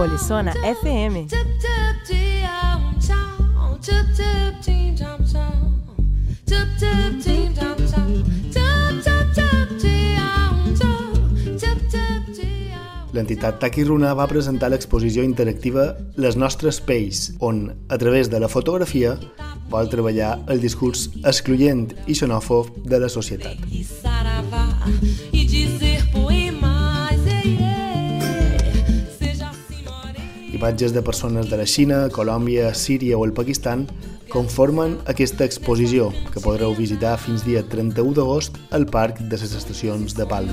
Polizona FM. L'entitat Taquiruna va presentar l'exposició interactiva Les nostres pells, on, a través de la fotografia, vol treballar el discurs excloent i xenòfob de la societat. Imatges de persones de la Xina, Colòmbia, Síria o el Pakistan conformen aquesta exposició, que podreu visitar fins dia 31 d'agost al Parc de les Estacions de Palma.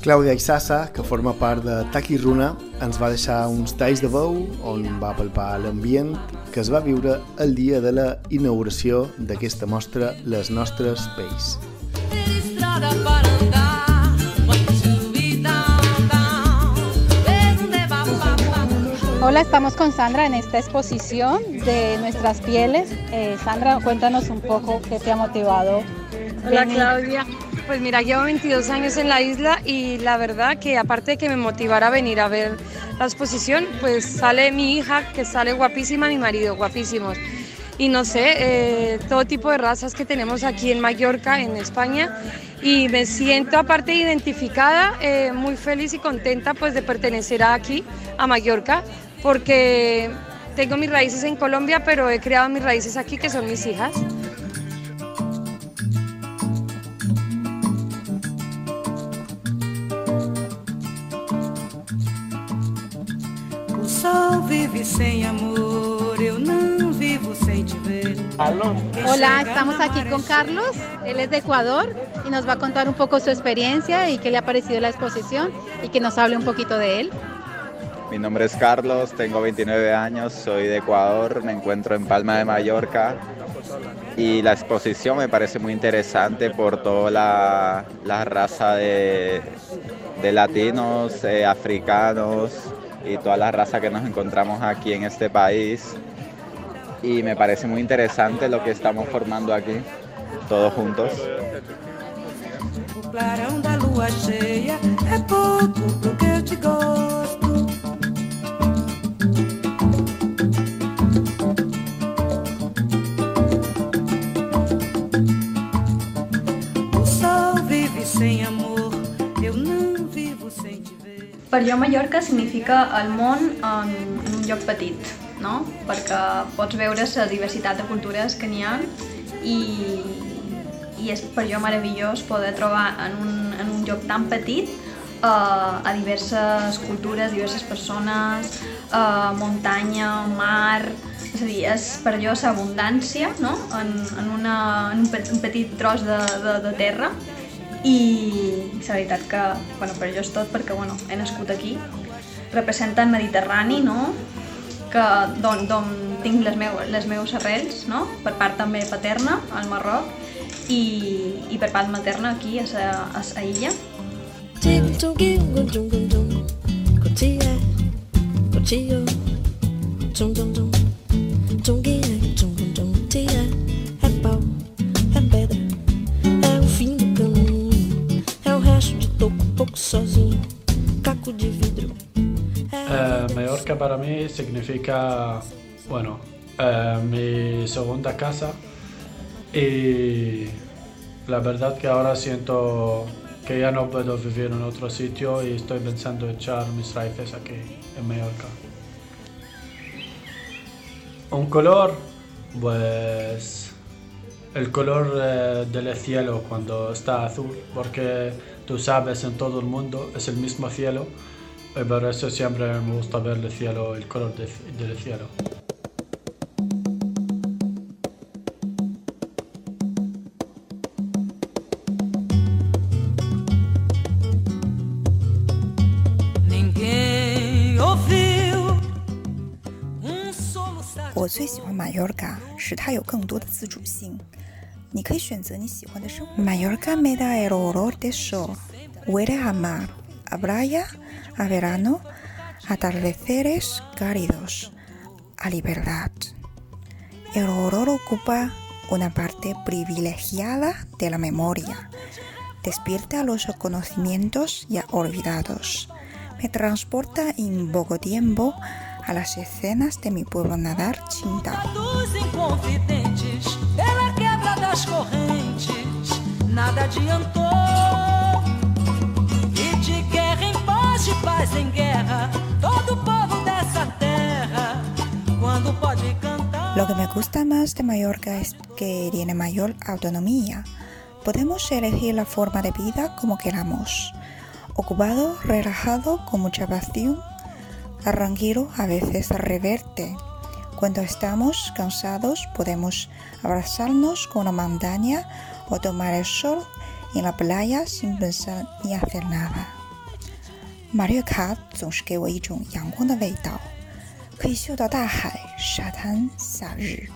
Clàudia Ixassa, que forma part de Taki Runa, ens va deixar uns talls de veu on va palpar l'ambient que es va viure el dia de la inauguració d'aquesta mostra Les nostres pells. Hola, estamos con Sandra en esta exposición de nuestras pieles. Eh, Sandra, cuéntanos un poco qué te ha motivado. Hola venir. Claudia. Pues mira, llevo 22 años en la isla y la verdad que aparte de que me motivara a venir a ver la exposición, pues sale mi hija, que sale guapísima, mi marido, guapísimos. Y no sé, eh, todo tipo de razas que tenemos aquí en Mallorca, en España. Y me siento aparte identificada, eh, muy feliz y contenta pues de pertenecer aquí, a Mallorca, porque tengo mis raíces en Colombia, pero he creado mis raíces aquí, que son mis hijas. O sol vive sem amor, eu não vivo sem te ver. Hola, estamos aquí con Carlos. Él es de Ecuador y nos va a contar un poco su experiencia y qué le ha parecido la exposición y que nos hable un poquito de él. Mi nombre es Carlos, tengo 29 años, soy de Ecuador, me encuentro en Palma de Mallorca y la exposición me parece muy interesante por toda la, la raza de, de latinos, eh, africanos y toda la raza que nos encontramos aquí en este país. Y me parece muy interesante lo que estamos formando aquí, todos juntos. Per jo Mallorca significa el món en, un lloc petit, no? Perquè pots veure la diversitat de cultures que n'hi ha i, i és per jo meravellós poder trobar en un, en un lloc tan petit uh, a diverses cultures, diverses persones, uh, muntanya, mar... És a dir, és per allò l'abundància no? en, en, una, en un petit tros de, de, de terra i la veritat que bueno, per jo és tot perquè bueno, he nascut aquí representa el Mediterrani no? que d'on tinc les, meu, les meus arrels no? per part també paterna al Marroc i, i per part materna aquí a sa, a sa illa É Para mí significa, bueno, eh, mi segunda casa y la verdad que ahora siento que ya no puedo vivir en otro sitio y estoy pensando echar mis raíces aquí en Mallorca. Un color, pues el color eh, del cielo cuando está azul, porque tú sabes en todo el mundo es el mismo cielo y por eso siempre me gusta ver el cielo, el color de- del cielo. Ninguém ouviu um soluçar. 我最喜欢马约卡，使它有更多的自主性。你可以选择你喜欢的生活。Mallorca me da el olor de sol, huele a mar, a playa, a verano, atardeceres cálidos, a libertad. El olor ocupa una parte privilegiada de la memoria. despierta los conocimientos ya olvidados. Me transporta en poco tiempo a las escenas de mi pueblo nadar correntes. Nada adiantou. Lo que me gusta más de Mallorca es que tiene mayor autonomía. Podemos elegir la forma de vida como queramos. Ocupado, relajado, con mucha pasión. Arranquero a veces reverte. Cuando estamos cansados podemos abrazarnos con la montaña o tomar el sol en la playa sin pensar ni hacer nada. 马略卡总是给我一种阳光的味道，可以嗅到大海、沙滩、夏日。